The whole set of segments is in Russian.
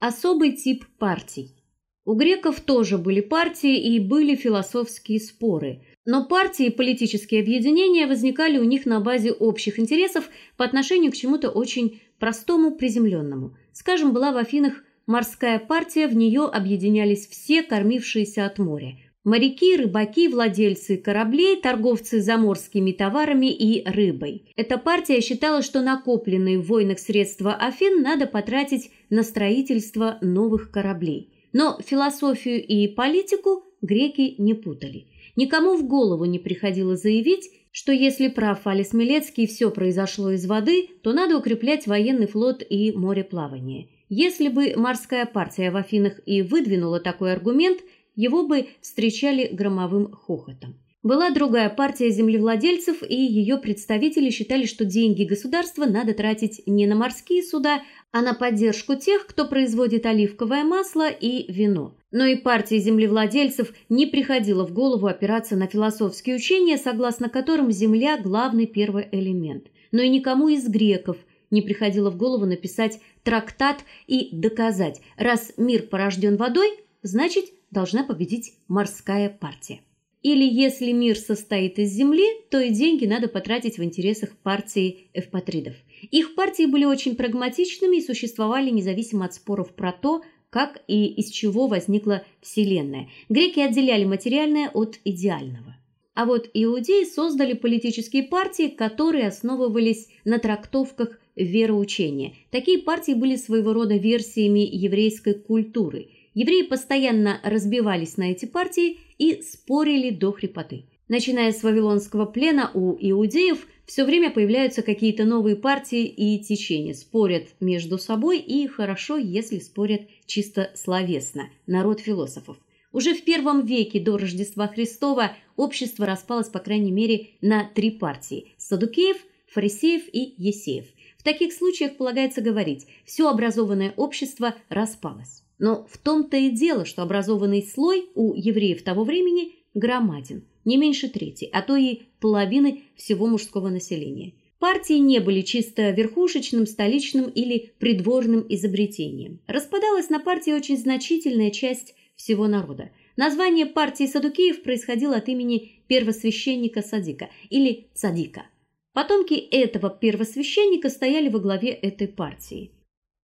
Особый тип партий. У греков тоже были партии и были философские споры. Но партии и политические объединения возникали у них на базе общих интересов по отношению к чему-то очень простому, приземленному. Скажем, была в Афинах морская партия, в нее объединялись все кормившиеся от моря: моряки, рыбаки, владельцы кораблей, торговцы заморскими товарами и рыбой. Эта партия считала, что накопленные в войнах средства Афин надо потратить на строительство новых кораблей. Но философию и политику греки не путали. Никому в голову не приходило заявить, что если прав Алис Милецкий, все произошло из воды, то надо укреплять военный флот и мореплавание. Если бы морская партия в Афинах и выдвинула такой аргумент, его бы встречали громовым хохотом. Была другая партия землевладельцев, и ее представители считали, что деньги государства надо тратить не на морские суда, а на поддержку тех, кто производит оливковое масло и вино. Но и партии землевладельцев не приходило в голову опираться на философские учения, согласно которым земля главный первый элемент. Но и никому из греков не приходило в голову написать трактат и доказать, раз мир порожден водой, значит, должна победить морская партия. Или если мир состоит из земли, то и деньги надо потратить в интересах партии эвпатридов. Их партии были очень прагматичными и существовали независимо от споров про то, как и из чего возникла вселенная. Греки отделяли материальное от идеального. А вот иудеи создали политические партии, которые основывались на трактовках вероучения. Такие партии были своего рода версиями еврейской культуры – Евреи постоянно разбивались на эти партии и спорили до хрипоты. Начиная с вавилонского плена у иудеев все время появляются какие-то новые партии и течения, спорят между собой и хорошо, если спорят чисто словесно. Народ философов. Уже в первом веке до Рождества Христова общество распалось по крайней мере на три партии: садукеев, фарисеев и есеев. В таких случаях полагается говорить: все образованное общество распалось. Но в том-то и дело, что образованный слой у евреев того времени громаден, не меньше трети, а то и половины всего мужского населения. Партии не были чисто верхушечным, столичным или придворным изобретением. Распадалась на партии очень значительная часть всего народа. Название партии садукеев происходило от имени первосвященника Садика или Цадика. Потомки этого первосвященника стояли во главе этой партии.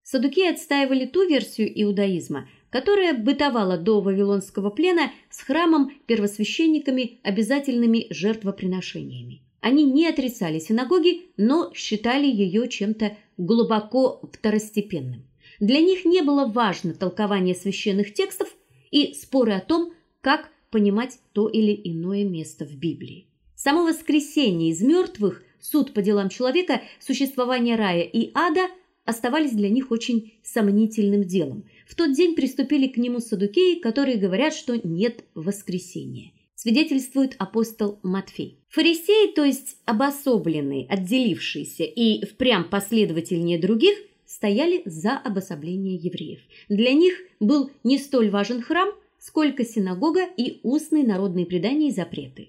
Садукеи отстаивали ту версию иудаизма, которая бытовала до вавилонского плена с храмом, первосвященниками, обязательными жертвоприношениями. Они не отрицали синагоги, но считали ее чем-то глубоко второстепенным. Для них не было важно толкование священных текстов и споры о том, как понимать то или иное место в Библии. Само воскресение из мертвых, суд по делам человека, существование рая и ада – оставались для них очень сомнительным делом. В тот день приступили к нему садукеи, которые говорят, что нет воскресения. Свидетельствует апостол Матфей. Фарисеи, то есть обособленные, отделившиеся и впрямь последовательнее других, стояли за обособление евреев. Для них был не столь важен храм, сколько синагога и устные народные предания и запреты.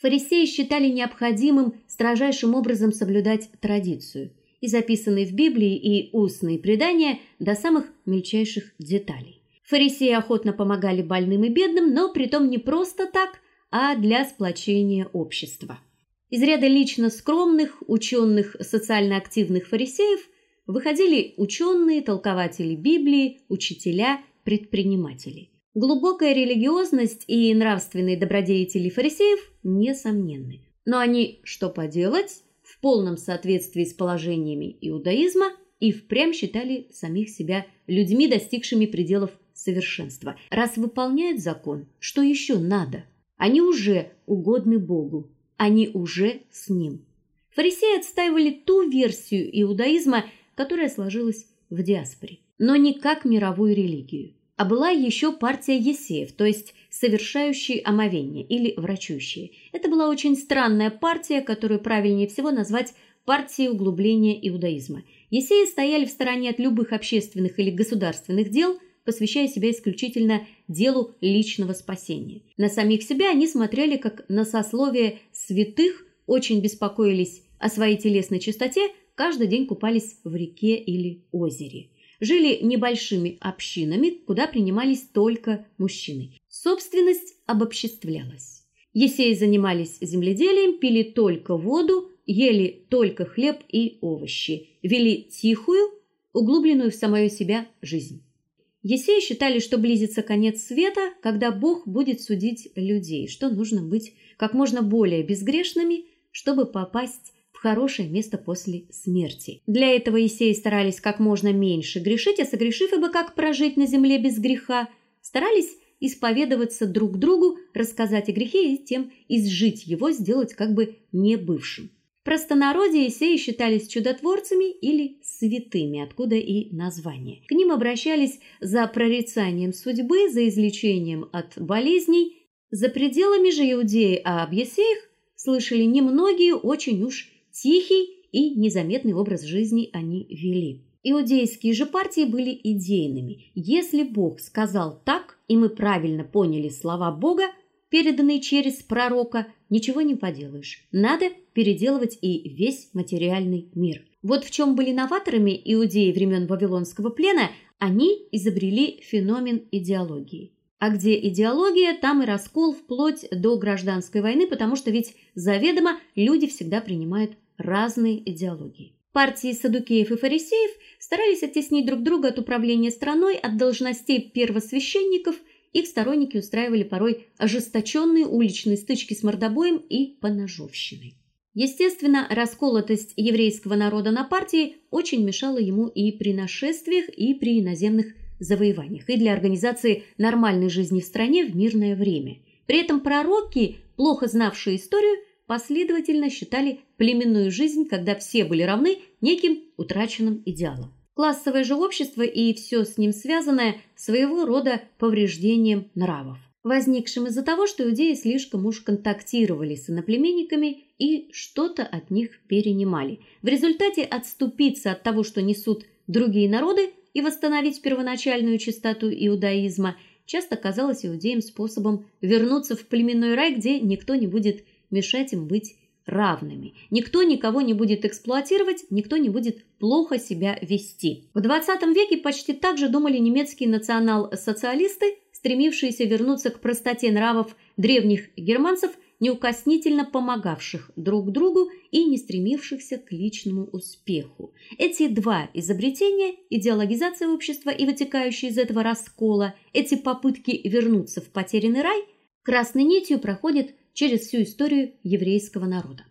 Фарисеи считали необходимым строжайшим образом соблюдать традицию – и записанные в Библии и устные предания до самых мельчайших деталей. Фарисеи охотно помогали больным и бедным, но притом не просто так, а для сплочения общества. Из ряда лично скромных, ученых, социально активных фарисеев выходили ученые, толкователи Библии, учителя, предприниматели. Глубокая религиозность и нравственные добродетели фарисеев несомненны. Но они, что поделать, в полном соответствии с положениями иудаизма и впрямь считали самих себя людьми, достигшими пределов совершенства. Раз выполняют закон, что еще надо? Они уже угодны Богу, они уже с ним. Фарисеи отстаивали ту версию иудаизма, которая сложилась в диаспоре, но не как мировую религию. А была еще партия есеев, то есть совершающие омовение или врачующие. Это была очень странная партия, которую правильнее всего назвать партией углубления иудаизма. Есеи стояли в стороне от любых общественных или государственных дел, посвящая себя исключительно делу личного спасения. На самих себя они смотрели как на сословие святых, очень беспокоились о своей телесной чистоте, каждый день купались в реке или озере. Жили небольшими общинами, куда принимались только мужчины. Собственность обобществлялась. Есеи занимались земледелием, пили только воду, ели только хлеб и овощи, вели тихую, углубленную в самое себя жизнь. Есеи считали, что близится конец света, когда Бог будет судить людей, что нужно быть как можно более безгрешными, чтобы попасть хорошее место после смерти. Для этого Есеи старались как можно меньше грешить, а согрешив ибо как прожить на земле без греха, старались исповедоваться друг другу, рассказать о грехе и тем изжить его, сделать как бы не бывшим простонародье Исеи считались чудотворцами или святыми, откуда и название. К ним обращались за прорицанием судьбы, за излечением от болезней. За пределами же Иудеи а об Есеях слышали немногие, очень уж тихий и незаметный образ жизни они вели. Иудейские же партии были идейными. Если Бог сказал так, и мы правильно поняли слова Бога, переданные через пророка, ничего не поделаешь. Надо переделывать и весь материальный мир. Вот в чем были новаторами иудеи времен Вавилонского плена, они изобрели феномен идеологии. А где идеология, там и раскол вплоть до гражданской войны, потому что ведь заведомо люди всегда принимают разные идеологии. Партии саддукеев и фарисеев старались оттеснить друг друга от управления страной, от должностей первосвященников – их сторонники устраивали порой ожесточенные уличные стычки с мордобоем и поножовщиной. Естественно, расколотость еврейского народа на партии очень мешала ему и при нашествиях, и при иноземных завоеваниях, и для организации нормальной жизни в стране в мирное время. При этом пророки, плохо знавшие историю, последовательно считали племенную жизнь, когда все были равны, неким утраченным идеалом. Классовое же общество и все с ним связанное своего рода повреждением нравов, возникшим из-за того, что иудеи слишком уж контактировали с иноплеменниками и что-то от них перенимали. В результате отступиться от того, что несут другие народы, и восстановить первоначальную чистоту иудаизма часто казалось иудеям способом вернуться в племенной рай, где никто не будет мешать им быть равными. Никто никого не будет эксплуатировать, никто не будет плохо себя вести. В 20 веке почти так же думали немецкие национал-социалисты, стремившиеся вернуться к простоте нравов древних германцев, неукоснительно помогавших друг другу и не стремившихся к личному успеху. Эти два изобретения идеологизация общества и вытекающие из этого раскола, эти попытки вернуться в потерянный рай красной нитью проходят через всю историю еврейского народа.